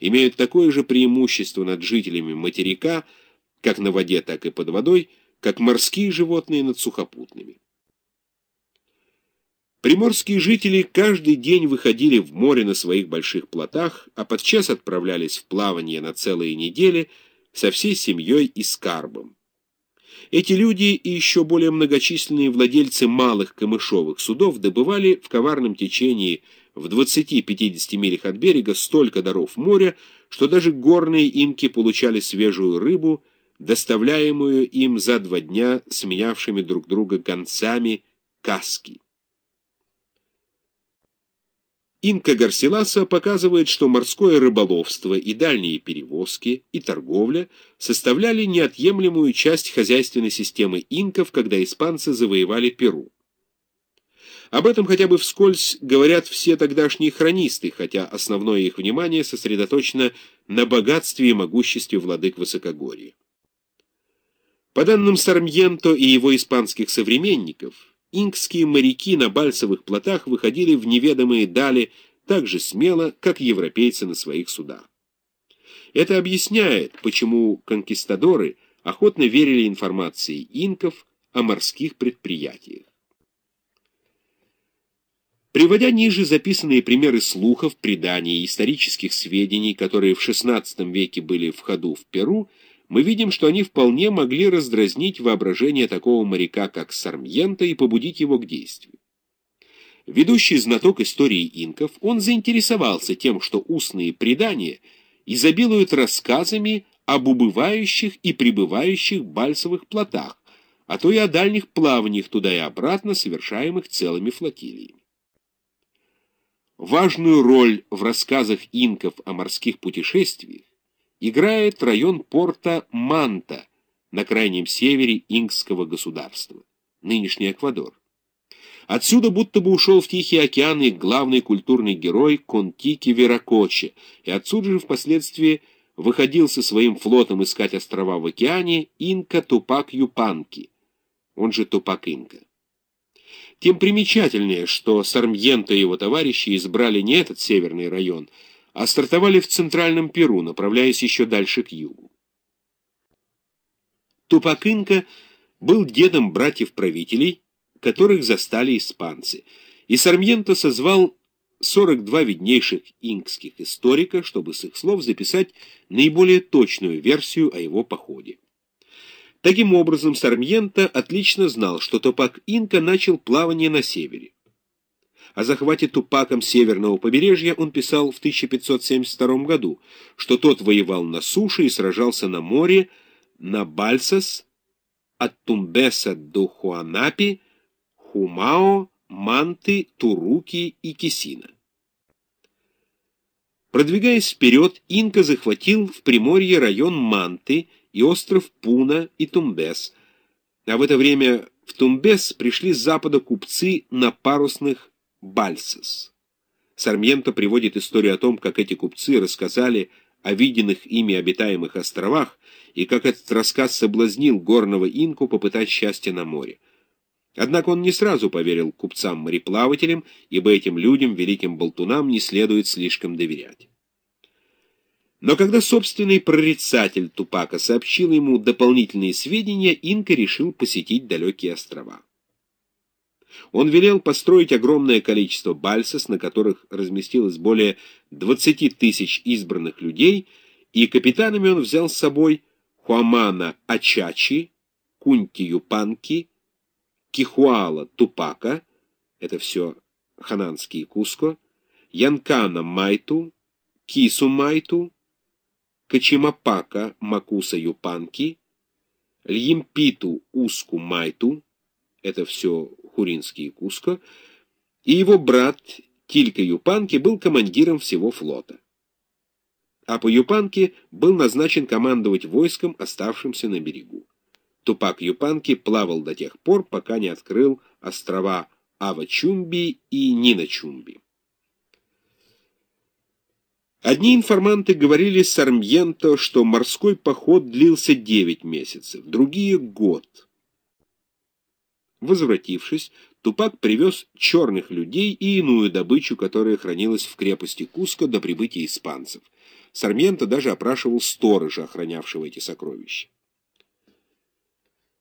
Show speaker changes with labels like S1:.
S1: имеют такое же преимущество над жителями материка, как на воде, так и под водой, как морские животные над сухопутными. Приморские жители каждый день выходили в море на своих больших плотах, а подчас отправлялись в плавание на целые недели со всей семьей и скарбом. Эти люди и еще более многочисленные владельцы малых камышовых судов добывали в коварном течении в 20-50 милях от берега столько даров моря, что даже горные инки получали свежую рыбу, доставляемую им за два дня сменявшими друг друга концами каски. Инка Гарсиласа показывает, что морское рыболовство и дальние перевозки и торговля составляли неотъемлемую часть хозяйственной системы инков, когда испанцы завоевали Перу. Об этом хотя бы вскользь говорят все тогдашние хронисты, хотя основное их внимание сосредоточено на богатстве и могуществе владык Высокогорья. По данным Сармьенто и его испанских современников, инкские моряки на бальсовых плотах выходили в неведомые дали так же смело, как европейцы на своих судах. Это объясняет, почему конкистадоры охотно верили информации инков о морских предприятиях. Приводя ниже записанные примеры слухов, преданий и исторических сведений, которые в XVI веке были в ходу в Перу, мы видим, что они вполне могли раздразнить воображение такого моряка, как Сармьента, и побудить его к действию. Ведущий знаток истории инков, он заинтересовался тем, что устные предания изобилуют рассказами об убывающих и прибывающих бальсовых плотах, а то и о дальних плаваниях туда и обратно, совершаемых целыми флотилиями. Важную роль в рассказах инков о морских путешествиях играет район порта Манта на крайнем севере инкского государства, нынешний Эквадор. Отсюда будто бы ушел в Тихий океан их главный культурный герой Контики Веракоче, и отсюда же впоследствии выходил со своим флотом искать острова в океане инка Тупак Юпанки, он же Тупак Инка. Тем примечательнее, что Сармьенто и его товарищи избрали не этот северный район, а стартовали в центральном Перу, направляясь еще дальше к югу. Тупак Инка был дедом братьев-правителей, которых застали испанцы, и Сармьенто созвал 42 виднейших инкских историка, чтобы с их слов записать наиболее точную версию о его походе. Таким образом, Сармьенто отлично знал, что Тупак Инка начал плавание на севере. О захвате Тупаком северного побережья он писал в 1572 году, что тот воевал на суше и сражался на море, на Бальсас, от Тумбеса до Хуанапи, Хумао, Манты, Туруки и Кисина. Продвигаясь вперед, Инка захватил в Приморье район Манты и остров Пуна и Тумбес, а в это время в Тумбес пришли с запада купцы на парусных Бальсес. Сармьенто приводит историю о том, как эти купцы рассказали о виденных ими обитаемых островах и как этот рассказ соблазнил горного инку попытать счастье на море. Однако он не сразу поверил купцам-мореплавателям, ибо этим людям, великим болтунам, не следует слишком доверять. Но когда собственный прорицатель Тупака сообщил ему дополнительные сведения, Инка решил посетить далекие острова. Он велел построить огромное количество бальсос, на которых разместилось более 20 тысяч избранных людей, и капитанами он взял с собой Хуамана Ачачи, Кунти Юпанки, Кихуала Тупака, это все хананские Куско, Янкана Майту, Кису Майту, Качимапака Макуса Юпанки, Льимпиту Уску Майту, это все хуринские Куско, и его брат Тилька Юпанки был командиром всего флота. А по Юпанке был назначен командовать войском, оставшимся на берегу. Тупак Юпанки плавал до тех пор, пока не открыл острова Ава-Чумби и Нина-Чумби. Одни информанты говорили Сармьенто, что морской поход длился 9 месяцев, другие — год. Возвратившись, Тупак привез черных людей и иную добычу, которая хранилась в крепости Куско до прибытия испанцев. Сарменто даже опрашивал сторожа, охранявшего эти сокровища.